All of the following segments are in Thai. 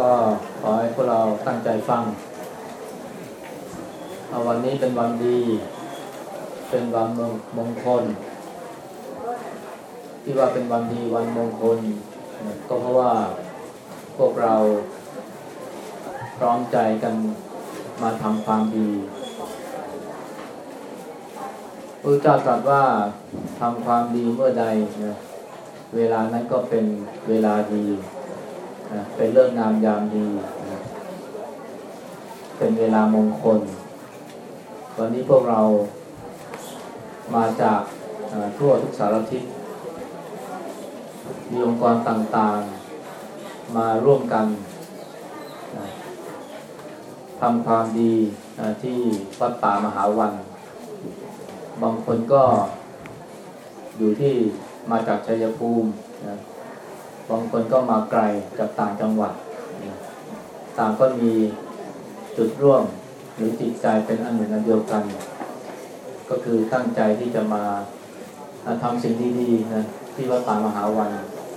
ก็ขอให้พวกเราตั้งใจฟัง วันนี้เป็นวันดี เป็นวันมงคล ที่ว่าเป็นวันดีวันมงคล ก็เพราะว่าพวกเราพร้อมใจกันมาทำความดีพระเจ้าตรัสว่าทำความดีเมื่อใดนะเวลานั้นก็เป็นเวลาดี นะเป็นเรื่องงามยามดีนะเป็นเวลามงคล วันนี้พวกเรามาจากทั่วทุกสารทิศ มีองค์กรต่างๆ มาร่วมกันนะทำความดีนะที่วัดป่ามหาวัน บางคนก็อยู่ที่มาจากชัยภูมินะ บางคนก็มาไกลจากต่างจังหวัด ต่างก็มีจุดร่วมหรือจิตใจเป็นอันหนึ่งอันเดียวกัน ก็คือตั้งใจที่จะมาทำสิ่งดีๆนะที่วัดป่ามหาวัน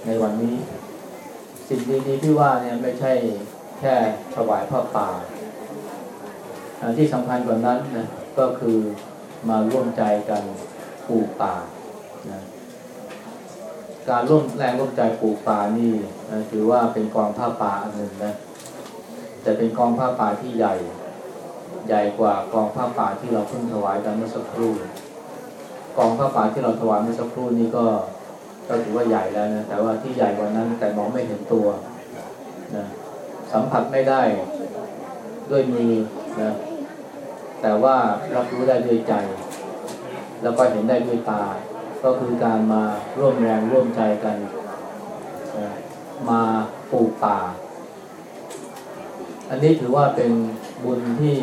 ในวันนี้ สิ่งดีๆที่ว่าเนี่ยไม่ใช่แค่ถวายพระป่าที่สำคัญกว่านั้นนะก็คือมาร่วมใจกันปลูกป่านะ การร่วมแรงร่วมใจปลูกป่านี่นะถือว่าเป็นกองผ้าป่าอันหนึ่งนะแต่เป็นกองผ้าป่าที่ใหญ่ ใหญ่กว่ากองผ้าป่าที่เราเพิ่งถวายกันเมื่อสักครู่ กองผ้าป่าที่เราถวายเมื่อสักครู่นี้ก็ก็ถือว่าใหญ่แล้วนะแต่ว่าที่ใหญ่กว่านั้นแต่มองไม่เห็นตัวนะสัมผัสไม่ได้ด้วยมือนะแต่ว่ารับรู้ได้ด้วยใจ แล้วก็เห็นได้ด้วยตา ก็คือการมาร่วมแรงร่วมใจกันมาปลูกป่า อันนี้ถือว่าเป็นบุญที่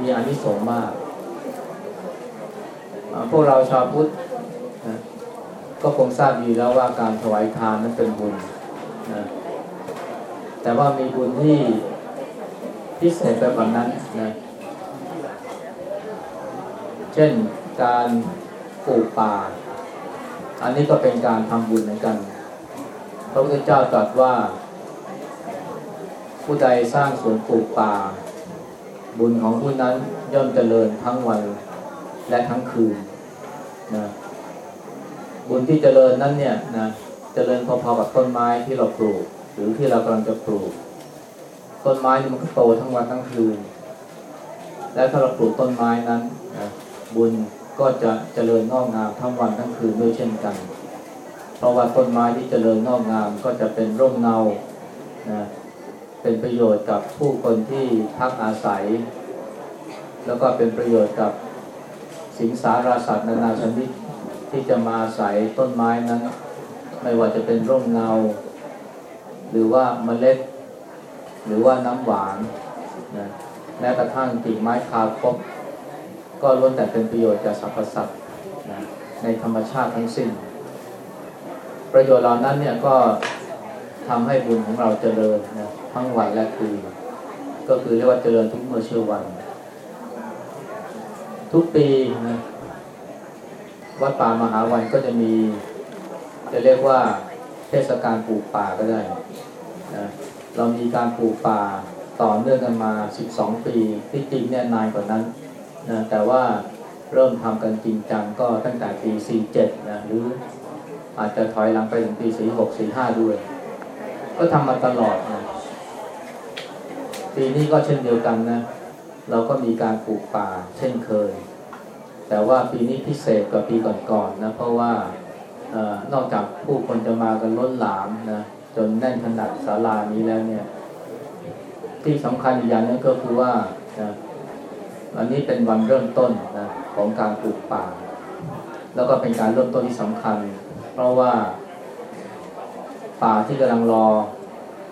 มีอนิสงส์มาก พวกเราชาวพุทธก็คงทราบอยู่แล้วว่าการถวายทานนั้นเป็นบุญนะแต่ว่ามีบุญที่พิเศษไปกว่านั้นนะเช่นการปลูกป่า อันนี้ก็เป็นการทำบุญเหมือนกัน พระพุทธเจ้าตรัสว่า ผู้ใดสร้างสวนปลูกป่า บุญของผู้นั้นย่อมเจริญทั้งวันและทั้งคืนนะบุญที่เจริญนั้นเนี่ยนะเจริญพอๆกับต้นไม้ที่เราปลูก หรือที่เรากำลังจะปลูก ต้นไม้นี่มันก็โตทั้งวันทั้งคืน และถ้าเราปลูกต้นไม้นั้นนะบุญ ก็จะเจริญงอกงามทั้งวันทั้งคืนด้วยเช่นกัน เพราะว่าต้นไม้ที่เจริญงอกงามก็จะเป็นร่มเงานะเป็นประโยชน์กับผู้คนที่พักอาศัย แล้วก็เป็นประโยชน์กับสิงสาราสัตว์นานาชนิดที่จะมาอาศัยต้นไม้นั้น ไม่ว่าจะเป็นร่มเงา หรือว่าเมล็ด หรือว่าน้ำหวานนะแม้กระทั่งกิ่งไม้คาคบ ก็ล้วนแต่เป็นประโยชน์กับสรรพสัตว์นะในธรรมชาติทั้งสิ้น ประโยชน์เหล่านั้นเนี่ยก็ทำให้บุญของเราเจริญนะทั้งวันและคืนก็คือเรียกว่าเจริญทุกเมื่อเชื่อวัน ทุกปีนะวัดป่ามหาวันก็จะมี จะเรียกว่าเทศกาลปลูกป่าก็ได้นะเรามีการปลูกป่าต่อเนื่องกันมา 12 ปี ที่จริงเนี่ยนานกว่านั้น นะแต่ว่าเริ่มทำกันจริงจังก็ตั้งแต่ปี 47 นะหรืออาจจะถอยหลังไปถึงปี 46 45 ด้วย ก็ทำมาตลอดนะปีนี้ก็เช่นเดียวกันนะ เราก็มีการปลูกป่าเช่นเคย แต่ว่าปีนี้พิเศษกว่าปีก่อนๆนนะเพราะว่าออนอกจากผู้คนจะมากันล้นหลามนะจนแน่นขนาดศาลานี้แล้วเนี่ย ที่สำคัญอีกอย่างนึงก็คือว่านะ อันนี้เป็นวันเริ่มต้นนะของการปลูกป่า แล้วก็เป็นการเริ่มต้นที่สำคัญ เพราะว่าป่าที่กำลังรอ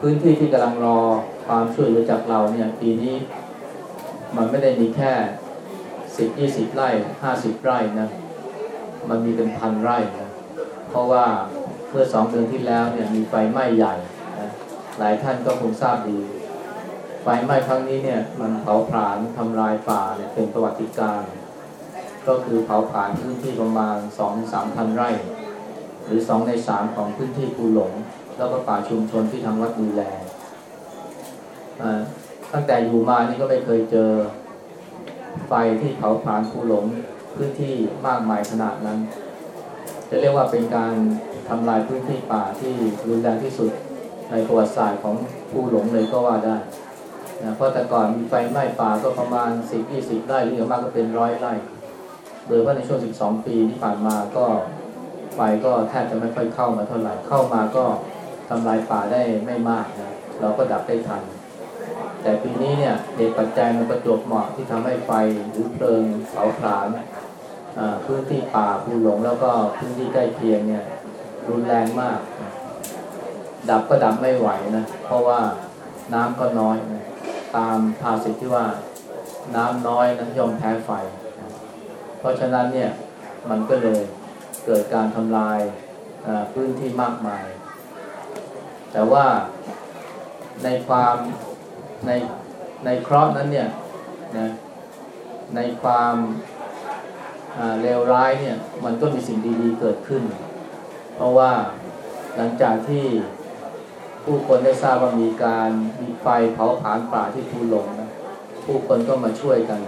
พื้นที่ที่กำลังรอความช่วยเหลือจากเราเนี่ยปีนี้มันไม่ได้มีแค่สิบยี่สิบไร่ห้าสิบไร่นะมันมีเป็นพันไร่นะเพราะว่าเมื่อสองเดือนที่แล้วเนี่ยมีไฟไหม้ใหญ่นะหลายท่านก็คงทราบดี ไฟไหม้ครั้งนี้เนี่ยมันเผาผลาญทำลายป่าเนี่ยเป็นประวัติการ ก็คือเผาผลาญพื้นที่ประมาณสองสามพันไร่ หรือสองในสามของพื้นที่ภูหลง แล้วก็ป่าชุมชนที่ทางวัดดูแลตั้งแต่อยู่มานี่ก็ไม่เคยเจอไฟที่เผาผลาญภูหลงพื้นที่มากมายขนาดนั้น จะเรียกว่าเป็นการทำลายพื้นที่ป่าที่รุนแรงที่สุดในประวัติศาสตร์ของภูหลงเลยก็ว่าได้ นะเพราะแต่ก่อนมีไฟไหม้ป่าก็ประมาณ10-20ไร่หรือมากก็เป็นร้อยไร่โดยเฉพาะในช่วง12ปีที่ผ่านมาก็ไฟก็แทบจะไม่ค่อยเข้ามาเท่าไหร่เข้ามาก็ทำลายป่าได้ไม่มากนะเราก็ดับได้ทัน แต่ปีนี้เนี่ยเหตุปัจจัยมันประจวบเหมาะที่ทำให้ไฟหรือเพลิงเผาผลาญพื้นที่ป่าภูหลงแล้วก็พื้นที่ใกล้เคียงเนี่ยรุนแรงมาก ดับก็ดับไม่ไหวนะเพราะว่าน้ำก็น้อยนะ ตามภาษิตที่ว่าน้ำน้อยนะยอมแพ้ไฟ เพราะฉะนั้นเนี่ยมันก็เลยเกิดการทำลายพื้นที่มากมาย แต่ว่าในความในในเคราะห์นั้นเนี่ยนะในความเลวร้ายเนี่ยมันก็มีสิ่งดีๆเกิดขึ้น เพราะว่าหลังจากที่ ผู้คนได้ทราบว่ามีการมีไฟเผาผลาญป่าที่ภูหลงนะผู้คนก็มาช่วยกัน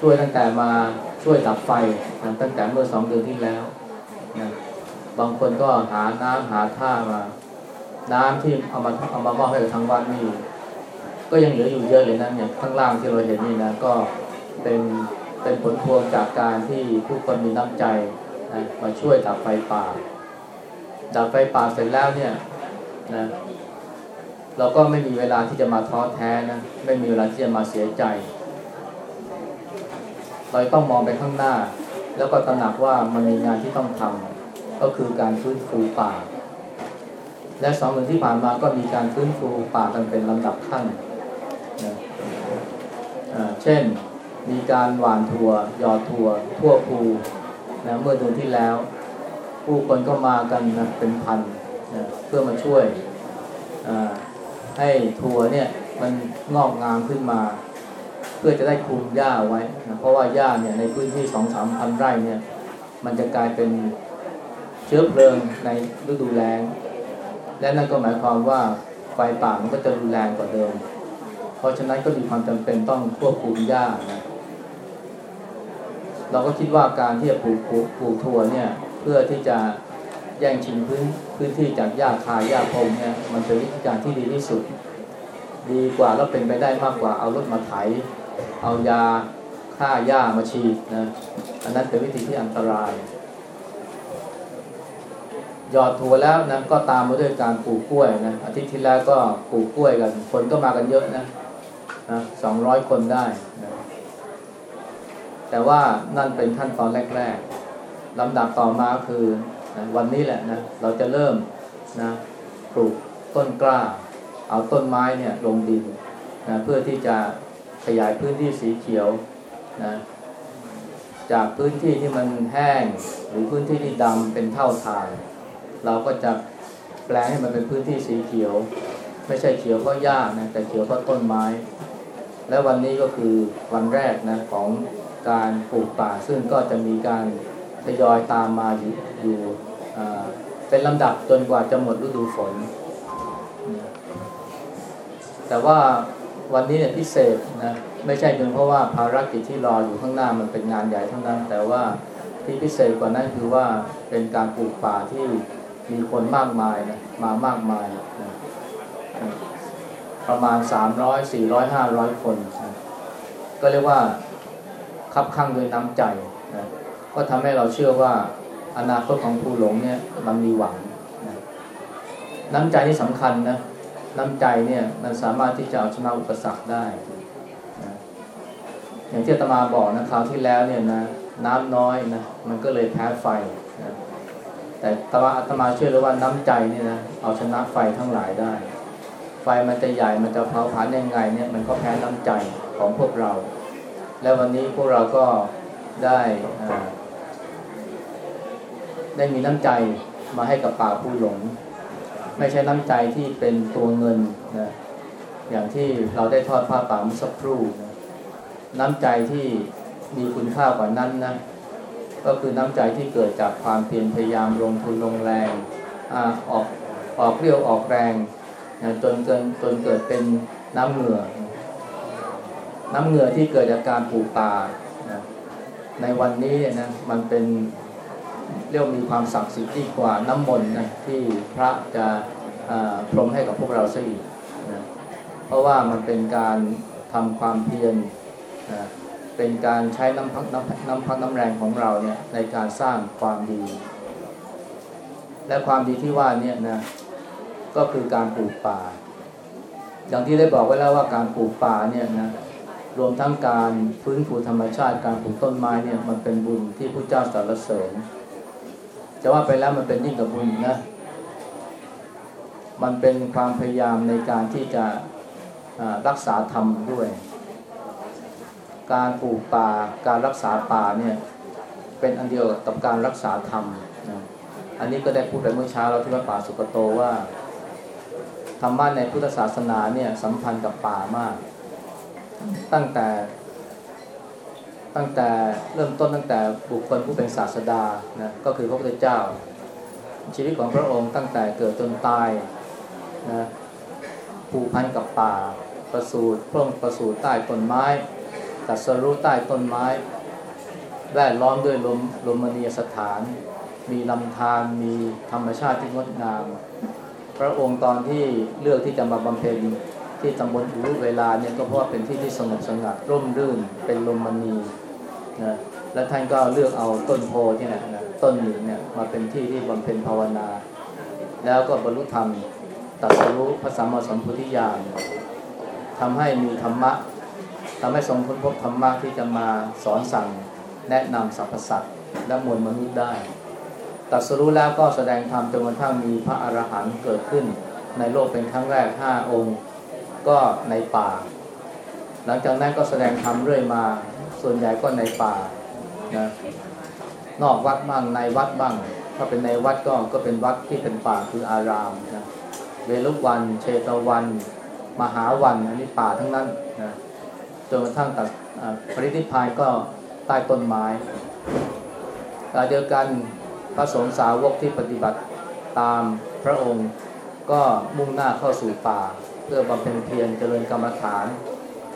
ช่วยตั้งแต่มาช่วยดับไฟนะตั้งแต่เมื่อสองเดือนที่แล้วนะบางคนก็หาน้ำหาท่ามา น้ำที่เอามาเอามามอบให้กับทางวัดนี่ก็ยังเหลืออยู่เยอะเลยนะเนี่ยข้างล่างที่เราเห็นนี่นะก็เป็นเป็นผลพวงจากการที่ผู้คนมีน้ำใจนะมาช่วยดับไฟป่าดับไฟป่าเสร็จแล้วเนี่ย นะเราก็ไม่มีเวลาที่จะมาท้อแท้นะไม่มีเวลาที่จะมาเสียใจ เราต้องมองไปข้างหน้า แล้วก็ตระหนักว่ามันมีงานที่ต้องทำก็คือการฟื้นฟูป่า และสองเดือนที่ผ่านมาก็มีการฟื้นฟูป่ากันเป็นลำดับขั้นนะเช่นมีการหว่านทัวยอดทัวทั่วภูนะเมื่อเดือนที่แล้ว ผู้คนก็มากันนะเป็นพัน นะเพื่อมาช่วยให้ทัวเนี่ยมันงอกงามขึ้นมา เพื่อจะได้คุมหญ้าไว้นะเพราะว่าหญ้าเนี่ยในพื้นที่สองสามพันไร่เนี่ยมันจะกลายเป็นเชื้อเพลิงในฤดูแล้ง และนั่นก็หมายความว่าไฟป่ามันก็จะรุนแรงกว่าเดิม เพราะฉะนั้นก็มีความจำเป็นต้องควบคุมหญ้านะเราก็คิดว่าการที่จะปลูกปลูกปลูกถั่วเนี่ยเพื่อที่จะ แย่งชิงพื้นพื้นที่จากหญ้าคาหญ้าพงเนี่ยมันเป็นวิธีการที่ดีที่สุด ดีกว่าแล้วเป็นไปได้มากกว่าเอารถมาไถ เอายาฆ่าหญ้ามาฉีดนะอันนั้นเป็นวิธีที่อันตราย หยอดถั่วแล้วนะก็ตามมาด้วยการปลูกกล้วยนะอาทิตย์ที่แล้วก็ปลูกกล้วยกัน คนก็มากันเยอะนะนะสองร้อยคนได้นะแต่ว่านั่นเป็นขั้นตอนแรก ๆลำดับต่อมาคือ นะวันนี้แหละนะเราจะเริ่มนะปลูกต้นกล้า เอาต้นไม้เนี่ยลงดินนะเพื่อที่จะขยายพื้นที่สีเขียวนะจากพื้นที่ที่มันแห้งหรือพื้นที่ที่ดำเป็นเท่าทานเราก็จะแปลงให้มันเป็นพื้นที่สีเขียว ไม่ใช่เขียวเพราะหญ้านะแต่เขียวเพราะต้นไม้ และวันนี้ก็คือวันแรกนะของการปลูกป่าซึ่งก็จะมีการ ทยอยตามมาอยู่อยู่เป็นลำดับจนกว่าจะหมดฤดูฝน แต่ว่าวันนี้เนี่ยพิเศษนะไม่ใช่เพียงเพราะว่าภารกิจที่รออยู่ข้างหน้ามันเป็นงานใหญ่เท่านั้น แต่ว่าที่พิเศษกว่านั้นคือว่าเป็นการปลูกป่าที่มีคนมากมายนะมามากมายนะประมาณ 300 400 500 คนนะก็เรียกว่าคับข้างด้วยน้ำใจนะ ก็ทำให้เราเชื่อว่าอนาคตของภูหลงเนี่ยมันมีหวังนะน้ำใจที่สำคัญนะน้ำใจเนี่ยมันสามารถที่จะเอาชนะอุปสรรคได้นะอย่างที่ตมาบอกนะคราวที่แล้วเนี่ยนะน้ำน้อยนะมันก็เลยแพ้ไฟนะแต่ตมาอาตมาเชื่อเลยว่าน้ำใจเนี่ยนะเอาชนะไฟทั้งหลายได้ ไฟมันจะใหญ่มันจะเผาผลาญยังไงเนี่ยมันก็แพ้น้ำใจของพวกเรา และวันนี้พวกเราก็ได้อ่า ได้มีน้ำใจมาให้กับป่าผู้หลง ไม่ใช่น้ำใจที่เป็นตัวเงินนะอย่างที่เราได้ทอดผ้าป่าเมุสักครู่นะน้ำใจที่มีคุณค่ากว่านั้นนะก็คือน้ำใจที่เกิดจากความเพียรพยายามลงทุนลงแรงอาออกออกเรี่ยวออกแรงนะจนเกินจนเกิดเป็นน้ำเหงื่อ น้ำเหงื่อที่เกิดจากการปลูกป่านะในวันนี้นะมันเป็น เรียกมีความศักดิ์สิทธิ์ยิ่งกว่าน้ำมนต์นะที่พระจะอ่าพรมให้กับพวกเราซะอีกนะเพราะว่ามันเป็นการทำความเพียรนะเป็นการใช้น้ำพักน้ำน้ำพักน้ำแรงของเราเนี่ยในการสร้างความดี และความดีที่ว่าเนี่ยนะก็คือการปลูกป่า อย่างที่ได้บอกไว้แล้วว่าการปลูกป่าเนี่ยนะรวมทั้งการฟื้นฟูธรรมชาติการปลูกต้นไม้เนี่ยมันเป็นบุญที่พระเจ้าสรรเสริญ จะว่าไปแล้วมันเป็นยิ่งกับบุญนะ มันเป็นความพยายามในการที่จะรักษาธรรมด้วย การปลูกป่าการรักษาป่าเนี่ยเป็นอันเดียวกับการรักษาธรรมนะอันนี้ก็ได้พูดไปเมื่อเช้าเราที่วัดป่าสุกโตว่าธรรมะในพุทธศาสนาเนี่ยสัมพันธ์กับป่ามาก ตั้งแต่ ตั้งแต่เริ่มต้นตั้งแต่บุคคลผู้เป็นศาสดานะก็คือพระพุทธเจ้า ชีวิตของพระองค์ตั้งแต่เกิดจนตายนะผูกพันกับป่า ประสูติพระองค์ประสูติใต้ต้นไม้ตรัสรู้ใต้ต้นไม้แวดล้อมด้วยลมลมณียสถาน มีลำธารมีธรรมชาติที่งดงาม พระองค์ตอนที่เลือกที่จะมาบำเพ็ญที่ตำบลอุรุเวลาเนี่ยก็เพราะว่าเป็นที่ที่สงบสงัดร่มรื่นเป็นลมมณี นะและท่านก็เลือกเอาต้นโพที่ไหนนะต้นหนึ่งเนี่ยมาเป็นที่ที่บำเพ็ญภาวนา แล้วก็บรรลุธรรมตรัสรู้พระสัมมาสัมพุทธิญาณทำให้มีธรรมะทำให้ทรงค้นพบธรรมะที่จะมาสอนสั่งแนะนำสรรพสัตว์และมวลมนุษย์ได้ตรัสรู้แล้วก็แสดงธรรมจนกระทั่งมีพระอรหันต์เกิดขึ้น ในโลกเป็นครั้งแรกห้าองค์ ก็ในป่า หลังจากนั้นก็แสดงธรรมเรื่อยมา ส่วนใหญ่ก็ในป่านะนอกวัดบ้างในวัดบ้าง ถ้าเป็นในวัดก็ก็เป็นวัดที่เป็นป่าคืออารามนะเวลุวัน เชตวัน มหาวันอันนี้ป่าทั้งนั้นนะจนกระทั่งตัดปรินิพานก็ใต้ต้นไม้ขณะเดียวกันพระสงฆ์สาวกที่ปฏิบัติตามพระองค์ก็มุ่งหน้าเข้าสู่ป่า เพื่อบำเพ็ญเพียรเจริญกรรมฐาน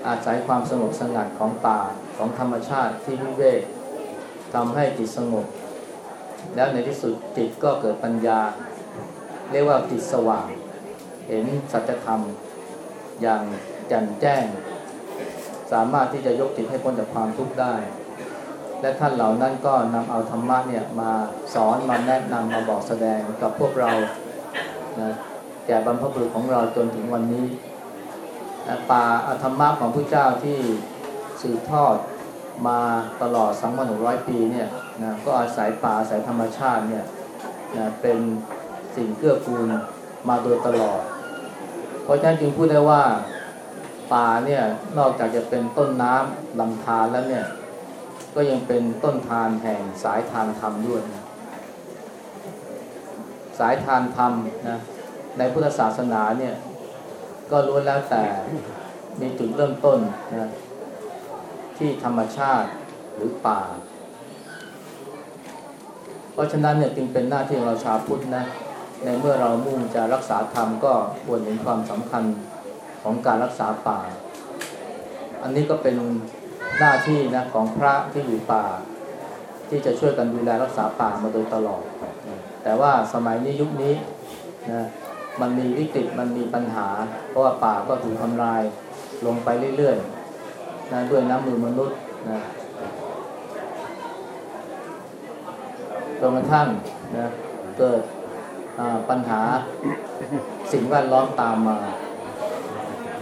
อาศัยความสงบสงัดของป่าของธรรมชาติที่วิเวกทำให้จิตสงบ แล้วในที่สุดจิตก็เกิดปัญญา เรียกว่าจิตสว่าง เห็นสัจธรรมอย่างแจ่มแจ้ง สามารถที่จะยกจิตให้พ้นจากความทุกข์ได้ และท่านเหล่านั้นก็นำเอาธรรมะเนี่ยมาสอนมาแนะนำมาบอกแสดงกับพวกเรานะแก่บรรพบุรุษของเราจนถึงวันนี้ ป่าอธรรมะของพระเจ้าที่สืบทอดมาตลอด2,600ปีเนี่ยนะก็อาศัยป่าอาศัยธรรมชาติเนี่ยนะเป็นสิ่งเกื้อกูลมาโดยตลอด เพราะฉะนั้นจึงพูดได้ว่าป่าเนี่ยนอกจากจะเป็นต้นน้ำลำธารแล้วเนี่ยก็ยังเป็นต้นทานแห่งสายทานธรรมด้วยนะสายทานธรรมนะในพุทธศาสนาเนี่ย ก็ล้วนแล้วแต่มีจุดเริ่มต้นนะที่ธรรมชาติหรือป่า เพราะฉะนั้นเนี่ยจึงเป็นหน้าที่ของเราชาวพุทธนะในเมื่อเรามุ่งจะรักษาธรรมก็ควรเห็นความสำคัญของการรักษาป่า อันนี้ก็เป็นหน้าที่นะของพระที่อยู่ป่า ที่จะช่วยกันดูแลรักษาป่ามาโดยตลอด แต่ว่าสมัยนี้ยุคนี้นะ มันมีวิกฤตมันมีปัญหา เพราะว่าป่าก็ถูกทำลายลงไปเรื่อยๆนะด้วยน้ำมือมนุษย์นะจนกระทั่งนะเกิดปัญหาสิ่งแวดล้อมตามมา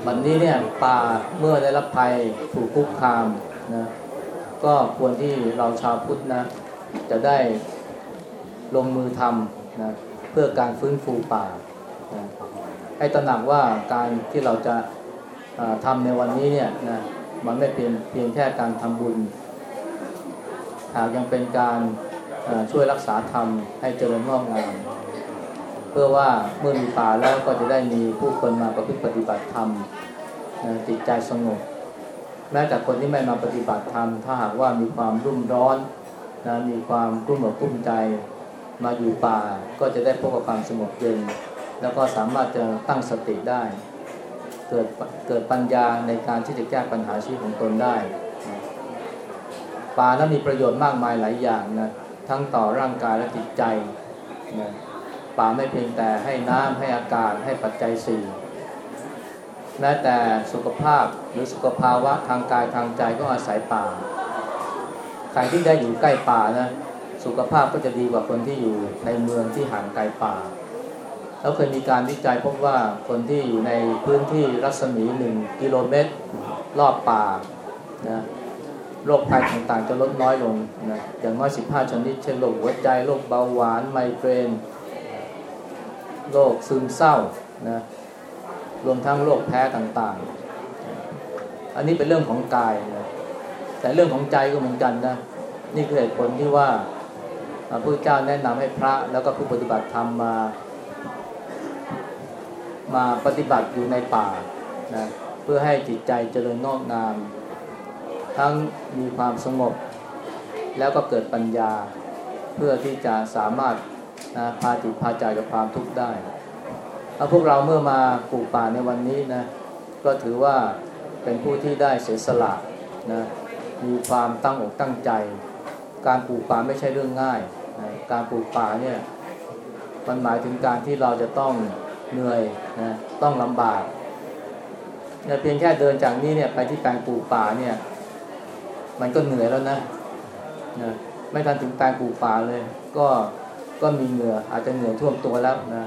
วันนี้เนี่ยป่าเมื่อได้รับภัยถูกคุกคามนะก็ควรที่เราชาวพุทธนะ จะได้ลงมือทำนะเพื่อการฟื้นฟูป่า นะให้ตระหนักว่าการที่เราจะอ่าทำในวันนี้เนี่ยนะมันไม่เพียงเพียงแค่การทำบุญ หากยังเป็นการช่วยรักษาธรรมให้เจริญงอกงามเพื่อว่าเมื่อมีป่าแล้วก็จะได้มีผู้คนมาประพฤติปฏิบัติธรรมจิตใจสงบแม้แต่คนที่ไม่มาปฏิบัติธรรมถ้าหากว่ามีความรุ่มร้อนนะมีความรุ่มอกรุ่มใจมาอยู่ป่าก็จะได้พบกับความสงบเย็น แล้วก็สามารถจะตั้งสติได้ เกิดเกิดปัญญาในการที่จะแก้ปัญหาชีวิตของตนได้ป่านั้นมีประโยชน์มากมายหลายอย่างนะทั้งต่อร่างกายและจิตใจนะป่าไม่เพียงแต่ให้น้ำให้อากาศให้ปัจจัยสี่แม้แต่สุขภาพหรือสุขภาวะทางกายทางใจก็อาศัยป่า ใครที่ได้อยู่ใกล้ป่านะสุขภาพก็จะดีกว่าคนที่อยู่ในเมืองที่ห่างไกลป่า แล้วเคยมีการวิจัยพบว่าคนที่อยู่ในพื้นที่รัศมีหนึ่งกิโลเมตร รอบป่านะโรคภัยต่างๆจะลดน้อยลงนะอย่างน้อย 15 ชนิด เช่นโรคหัวใจโรคเบาหวาน ไมเกรนโรคซึมเศร้านะรวมทั้งโรคแพ้ต่างๆ อันนี้เป็นเรื่องของกายนะแต่เรื่องของใจก็เหมือนกันนะนี่คือเหตุผลที่ว่าพระพุทธเจ้าแนะนำให้พระแล้วก็ผู้ปฏิบัติธรรมมา มาปฏิบัติอยู่ในป่านะเพื่อให้จิตใจเจริญงอกงาม ทั้งมีความสงบ แล้วก็เกิดปัญญา เพื่อที่จะสามารถนะพาจิตพาใจกับความทุกข์ได้ถ้าพวกเราเมื่อมาปลูกป่าในวันนี้นะก็ถือว่าเป็นผู้ที่ได้เสียสละนะมีความตั้งอกตั้งใจ การปลูกป่าไม่ใช่เรื่องง่ายนะการปลูกป่าเนี่ยมันหมายถึงการที่เราจะต้อง เหนื่อยนะต้องลำบากเนี่ยเพียงแค่เดินจากนี้เนี่ยไปที่แปลงปลูกป่าเนี่ย มันก็เหนื่อยแล้วนะนะไม่ทันถึงแปลงปลูกป่าเลย ก็ก็มีเหงื่ออาจจะเหงื่อท่วมตัวแล้วนะ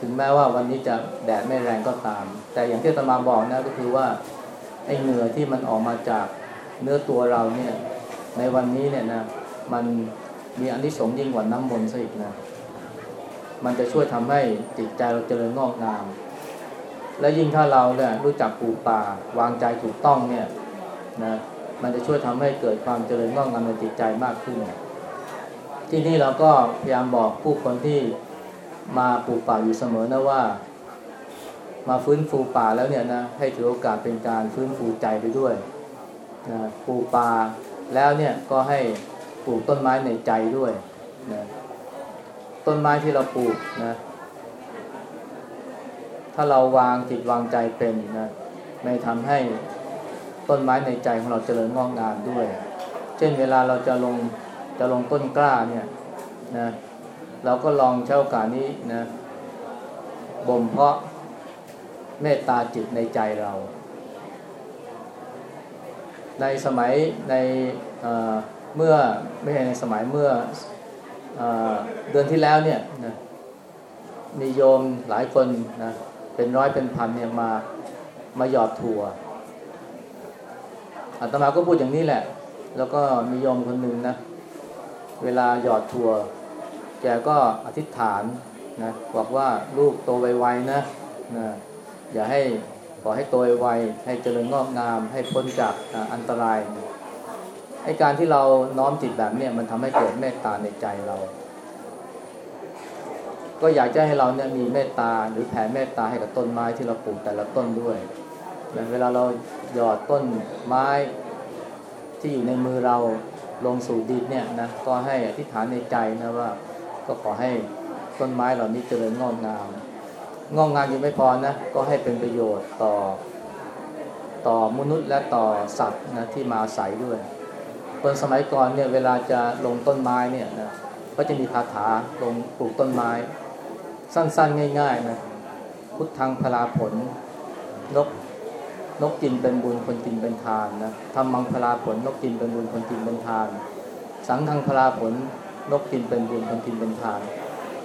ถึงแม้ว่าวันนี้จะแดดไม่แรงก็ตาม แต่อย่างที่ตมาบอกนะก็คือว่าไอ้เหงื่อที่มันออกมาจากเนื้อตัวเราเนี่ย ในวันนี้เนี่ยนะมันมีอันที่สงยิ่งกว่าน้ำมนต์ซะอีกนะ มันจะช่วยทำให้จิตใจเราเจริญงอกงาม และยิ่งถ้าเราเนี่ยรู้จักปลูกป่าวางใจถูกต้องเนี่ยนะมันจะช่วยทำให้เกิดความเจริญงอกงามในจิตใจมากขึ้น ที่นี่เราก็พยายามบอกผู้คนที่มาปลูกป่าอยู่เสมอนะว่า มาฟื้นฟูป่าแล้วเนี่ยนะให้ถือโอกาสเป็นการฟื้นฟูใจไปด้วยนะปลูกป่าแล้วเนี่ยก็ให้ปลูกต้นไม้ในใจด้วยนะ ต้นไม้ที่เราปลูกนะ ถ้าเราวางจิตวางใจเป็นนะไม่ทำให้ต้นไม้ในใจของเราเจริญงอกงามด้วย เช่นเวลาเราจะลงจะลงต้นกล้าเนี่ยนะเราก็ลองใช้โอกาสนี้นะบ่มเพาะเมตตาจิตในใจเรา ในสมัยในเเมื่อไม่ใช่ในสมัยเมื่อ เดือนที่แล้วเนี่ยนะมีโยมหลายคนนะเป็นร้อยเป็นพันเนี่ยมามาหยอดถั่วอาตมาก็พูดอย่างนี้แหละ แล้วก็มีโยมคนหนึ่งนะ เวลาหยอดถั่วแกก็อธิษฐานนะบอกว่าลูกโตไวๆนะนะอย่าให้ขอให้โตไวให้เจริญงอกงาม ให้พ้นจากอันตราย ไอการที่เราน้อมจิตแบบนี้มันทำให้เกิดเมตตาในใจเรา ก็อยากจะให้เราเนี่ยมีเมตตาหรือแผ่เมตตาให้กับต้นไม้ที่เราปลูกแต่ละต้นด้วยเวลาเราหยอดต้นไม้ที่อยู่ในมือเราลงสู่ดินเนี่ยนะก็ให้อธิษฐานในใจนะว่า ก็ขอให้ต้นไม้เหล่านี้เจริญงอกงามงอกงามยังไม่พอนะก็ให้เป็นประโยชน์ต่อ ต่อมนุษย์และต่อสัตว์นะที่มาอาศัยด้วย คนสมัยก่อนเนี่ยเวลาจะลงต้นไม้เนี่ยนะก็จะมีคาถาลงปลูกต้นไม้ สั้นๆ ง่ายๆนะพุทธังพลาผล นกนกกินเป็นบุญคนกินเป็นทานนะทำมังพลาผล นกกินเป็นบุญคนกินเป็นทาน สังฆังพลาผล นกกินเป็นบุญคนกินเป็นทาน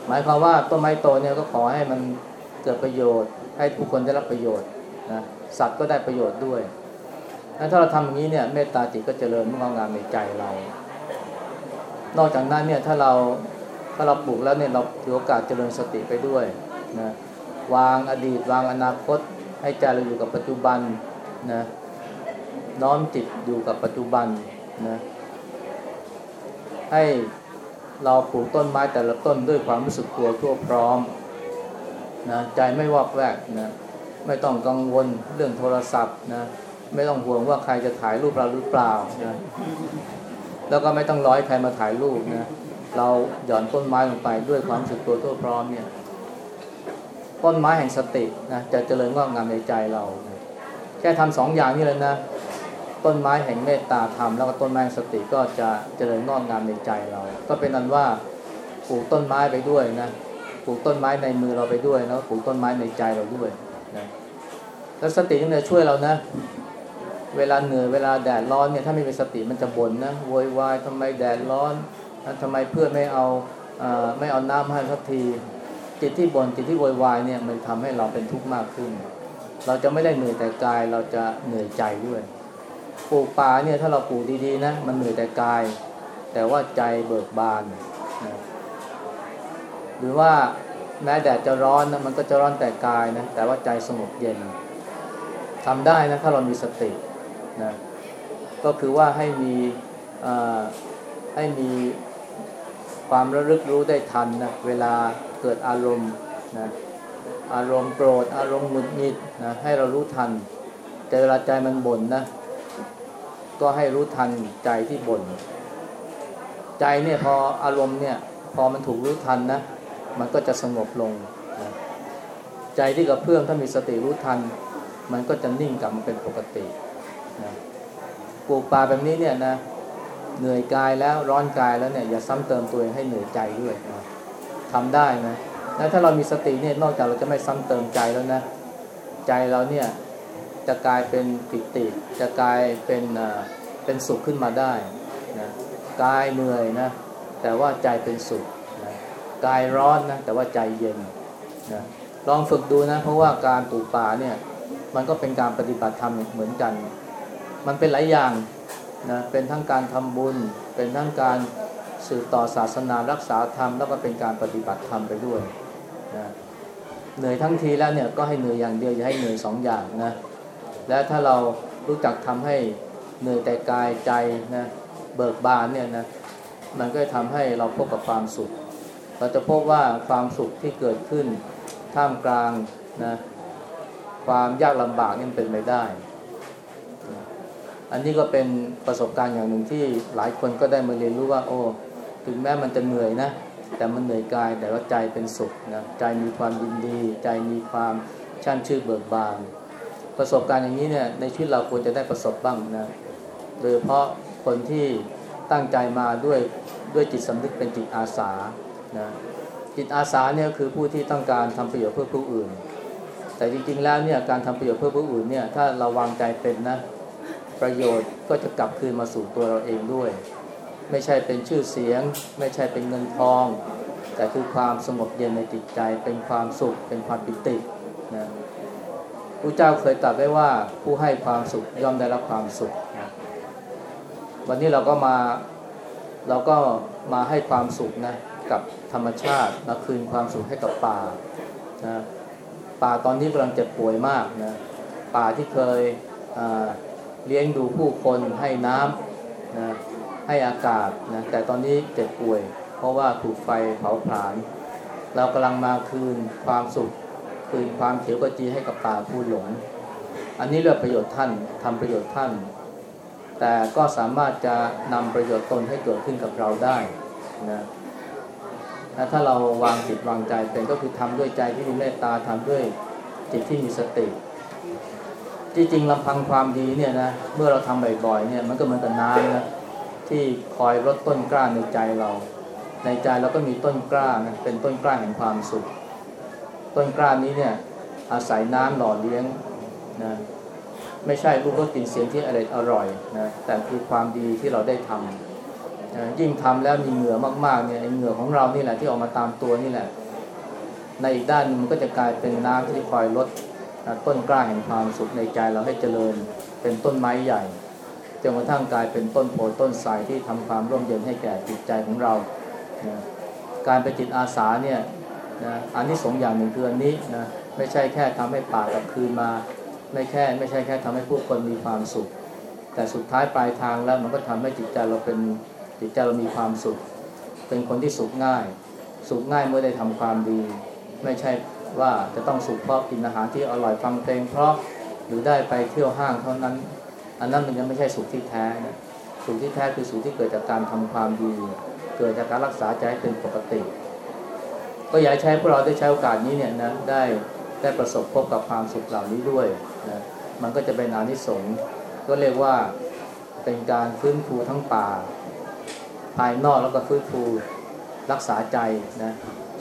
หมายความว่าต้นไม้โตเนี่ยก็ขอให้มันเกิดประโยชน์ ให้ผู้คนได้รับประโยชน์นะสัตว์ก็ได้ประโยชน์ด้วย ถ้าเราทำอย่างนี้เนี่ยเมตตาจิตก็เจริญมุ่งงามในใจเรา นอกจากนั้นเนี่ยถ้าเราถ้าเราปลูกแล้วเนี่ยเราถือโอกาสเจริญสติไปด้วยนะวางอดีตวางอนาคต ให้ใจเราอยู่กับปัจจุบันนะน้อมจิตอยู่กับปัจจุบันนะให้เราปลูกต้นไม้แต่ละต้นด้วยความรู้สึกตัวทั่วพร้อมนะใจไม่วอกแวกนะไม่ต้องกังวลเรื่องโทรศัพท์นะ ไม่ต้องห่วงว่าใครจะถ่ายรูปเราหรือเปล่านะแล้วก็ไม่ต้องร้อยใครมาถ่ายรูปนะเราหย่อนต้นไม้ลงไปด้วยความสึกตัวทั่วพร้อมเนี่ยต้นไม้แห่งสตินะจะเจริญงอกงามในใจเรา แค่ทำสองอย่างนี้เลยนะ ต้นไม้แห่งเมตตาธรรมแล้วก็ต้นไม้สติก็จะเจริญงอกงามในใจเรา ก็เป็นนั้นว่าปลูกต้นไม้ไปด้วยนะปลูกต้นไม้ในมือเราไปด้วยแล้วปลูกต้นไม้ในใจเราด้วยนะแล้วสติก็จะช่วยเรานะ เวลาเหนื่อยเวลาแดดร้อนเนี่ยถ้าไม่มีสติมันจะบ่นนะโวยวายทำไมแดดร้อนทำไมเพื่อนไม่เอาไม่เอาน้ำให้สักทีจิตที่บน่นจิตที่โวยวายเนี่ยมันทำให้เราเป็นทุกข์มากขึ้น เราจะไม่ได้เหนื่อยแต่กายเราจะเหนื่อยใจด้วยปลูกป่าเนี่ยถ้าเราปลูกดีๆนะมันเหนื่อยแต่กาย แต่ว่าใจเบิกบานนะหรือว่าแม้แดดจะร้อนนะมันก็จะร้อนแต่กายนะแต่ว่าใจสงบเย็นทำได้นะถ้าเรามีสติ นะก็คือว่าให้มีให้มีความระลึกรู้ได้ทันนะเวลาเกิดอารมณ์นะอารมณ์โกรธอารมณ์หงุดหงิดนะให้เรารู้ทัน แต่เวลาใจมันบ่นนะก็ให้รู้ทันใจที่บ่นใจเนี่ยพออารมณ์เนี่ยพอมันถูกรู้ทันนะมันก็จะสงบลงนะใจที่กับเพื่อนถ้ามีสติรู้ทัน มันก็จะนิ่งกลับมาเป็นปกติ นะปลูกป่าแบบนี้เนี่ยนะเหนื่อยกายแล้วร้อนกายแล้วเนี่ยอย่าซ้ำเติมตัวเองให้เหนื่อยใจด้วยนะทำได้นะแล้วถ้าเรามีสติเนี่ยนอกจากเราจะไม่ซ้ำเติมใจแล้วนะใจเราเนี่ยจะกลายเป็นปิติ จะกลายเป็นเป็นสุขขึ้นมาได้นะกายเหนื่อยนะแต่ว่าใจเป็นสุขนะกายร้อนนะแต่ว่าใจเย็นนะลองฝึกดูนะเพราะว่าการปลูกป่าเนี่ยมันก็เป็นการปฏิบัติธรรมเหมือนกัน มันเป็นหลายอย่างนะเป็นทั้งการทำบุญ เป็นทั้งการสืบต่อศาสนารักษาธรรม แล้วก็เป็นการปฏิบัติธรรมไปด้วยนะเหนื่อยทั้งทีแล้วเนี่ยก็ให้เหนื่อยอย่างเดียวอย่าให้เหนื่อยสองอย่างนะและถ้าเรารู้จักทำให้เหนื่อยแต่กายใจนะเบิกบานเนี่ยนะมันก็จะทำให้เราพบกับความสุข เราจะพบว่าความสุขที่เกิดขึ้นท่ามกลางนะความยากลำบากนี่เป็นไปได้ อันนี้ก็เป็นประสบการณ์อย่างหนึ่งที่หลายคนก็ได้มาเรียนรู้ว่า โอ้ถึงแม้มันจะเหนื่อยนะ แต่มันเหนื่อยกายแต่ว่าใจเป็นสุขนะใจมีความยินดี ใจมีความช่นชื่อเบิกบาน ประสบการณ์อย่างนี้เนี่ยในชีวิตเราควรจะได้ประสบบ้างนะโดยเฉพาะคนที่ตั้งใจมาด้วยด้วยจิตสำนึกเป็นจิตอาสานะจิตอาสาเนี่ยคือผู้ที่ต้องการทำประโยชน์เพื่อผู้อื่น แต่จริงๆแล้วเนี่ยการทำประโยชน์เพื่อผู้อื่นเนี่ยถ้าเราวางใจเป็นนะ ประโยชน์ก็จะกลับคืนมาสู่ตัวเราเองด้วย ไม่ใช่เป็นชื่อเสียง ไม่ใช่เป็นเงินทอง แต่คือความสงบเย็นในจิตใจ เป็นความสุข เป็นความปิตินะพระเจ้าเคยตรัสไว้ว่าผู้ให้ความสุขย่อมได้รับความสุขนะวันนี้เราก็มาเราก็มาให้ความสุขนะกับธรรมชาติมาคืนความสุขให้กับป่านะป่าตอนนี้กำลังเจ็บป่วยมากนะป่าที่เคย เลี้ยงดูผู้คนให้น้ำนะให้อากาศนะแต่ตอนนี้เจ็บป่วย เพราะว่าถูกไฟเผาผลาญเรากำลังมาคืนความสุข คืนความเขียวกจีให้กับป่าผู้หลง อันนี้เรื่องประโยชน์ท่านทำประโยชน์ท่าน แต่ก็สามารถจะนำประโยชน์ตนให้เกิดขึ้นกับเราได้นะถ้าเราวางจิตวางใจเป็นก็คือทำด้วยใจที่มีเมตตาทำด้วยจิตที่มีสติ ที่จริงลำพังความดีเนี่ยนะเมื่อเราทำบ่อยๆเนี่ยมันก็เหมือนกับน้ำนะที่คอยลดต้นกล้าในใจเรา ในใจเราก็มีต้นกล้านะเป็นต้นกล้าแห่งความสุข ต้นกล้านี้เนี่ยอาศัยน้ำหล่อเลี้ยงนะไม่ใช่รูปรสกลิ่นเสียงที่อร่อยอร่อยนะแต่คือความดีที่เราได้ทำนะยิ่งทำแล้วมีเหงื่อมากๆเนี่ยเหงื่อของเรานี่แหละที่ออกมาตามตัวนี่แหละ ในอีกด้านนึงมันก็จะกลายเป็นน้ำที่คอยลด นะต้นกล้าแห่งความสุขในใจเราให้เจริญเป็นต้นไม้ใหญ่จนกระทั่งกลายเป็นต้นโพต้นไทรที่ทำความร่มเย็นให้แก่จิตใจของเรานะการเป็นจิตอาสาเนี่ยนะอันนี้สองอย่างหนึ่งคืออันนี้นะไม่ใช่แค่ทำให้ป่ากลับคืนมา ไม่แค่ไม่ใช่แค่ทำให้ผู้คนมีความสุข แต่สุดท้ายปลายทางแล้วมันก็ทำให้จิตใจเราเป็นจิตใจเรามีความสุข เป็นคนที่สุขง่าย สุขง่ายเมื่อได้ทำความดี ไม่ใช่ ว่าจะต้องสุขเพราะกินอาหารที่อร่อยฟังเพลงเพราะหรือได้ไปเที่ยวห้างเท่านั้น อันนั้นมันยังไม่ใช่สุขที่แท้นะสุขที่แท้คือสุขที่เกิดจากการทำความดี เกิดจากการรักษาใจให้เป็นปกติ ก็อยากใช้พวกเราได้ใช้โอกาสนี้เนี่ยนะได้ได้ประสบพบกับความสุขเหล่านี้ด้วยนะมันก็จะเป็นอานิสงส์ก็เรียกว่าเป็นการฟื้นฟูทั้งป่า ภายนอกแล้วก็ฟื้นฟูรักษาใจนะ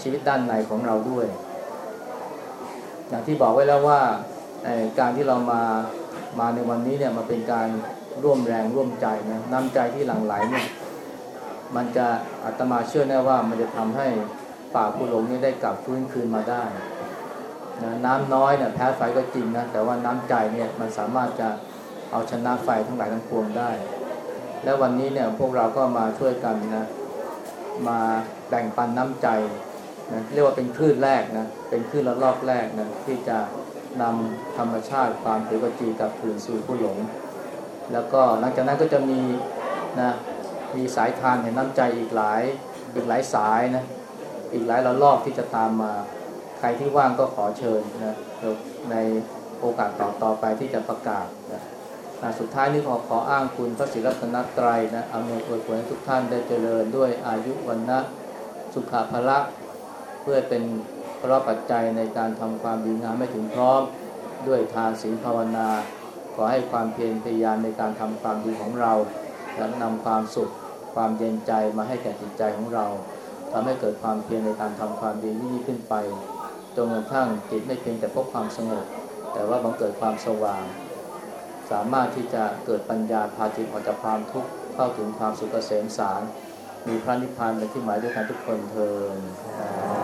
ชีวิตด้านในของเราด้วย อย่างที่บอกไว้แล้วว่าการที่เรามามาในวันนี้เนี่ยมาเป็นการร่วมแรงร่วมใจนะน้ำใจที่หลั่งไหลเนี่ยมันจะอาตมาเชื่อแน่ว่ามันจะทำให้ป่าภูหลงนี่ได้กลับฟื้นคืนมาได้นะน้ำน้อยเนี่ยแพ้ไฟก็จริงนะแต่ว่าน้ำใจเนี่ยมันสามารถจะเอาชนะไฟทั้งหลายทั้งปวงได้ และวันนี้เนี่ยพวกเราก็มาช่วยกันนะมาแบ่งปันน้ำใจ นะเรียกว่าเป็นคลื่นแรกนะเป็นคลื่นระลอกแรกนะที่จะนำธรรมชาติความเขียวกจีกับคืนสู่ผู้หลง แล้วก็หลังจากนั้นก็จะมีนะมีสายทานแห่งน้ำใจอีกหลายอีกหลายสายนะอีกหลายระลอกที่จะตามมาใครที่ว่างก็ขอเชิญนะในโอกาสต่อต่อไปที่จะประกาศนะสุดท้ายนี้ขอขออ้างคุณพระศิรัตนตรัยนะอำนวยอวยผลให้ทุกท่านได้เจริญด้วยอายุวันนะสุขภละ พื่อเป็นพระปัจจัยในการทำความดีงามให้ถึงพร้อมด้วยทานศีลภาวนา ขอให้ความเพียรพยายามในการทำความดีของเรา และนำความสุขความเย็นใจมาให้แก่จิตใจของเราทำให้เกิดความเพียรในการทำความดียิ่งขึ้นไปจนกระทั่งจิตไม่เพียงแต่พบความสงบ แต่ว่าบังเกิดความสว่าง สามารถที่จะเกิดปัญญาพาจิตออกจากความทุกข์เข้าถึงความสุขเกษมสาร มีพระนิพพานเป็นที่หมายด้วยกันทุกคนเทอ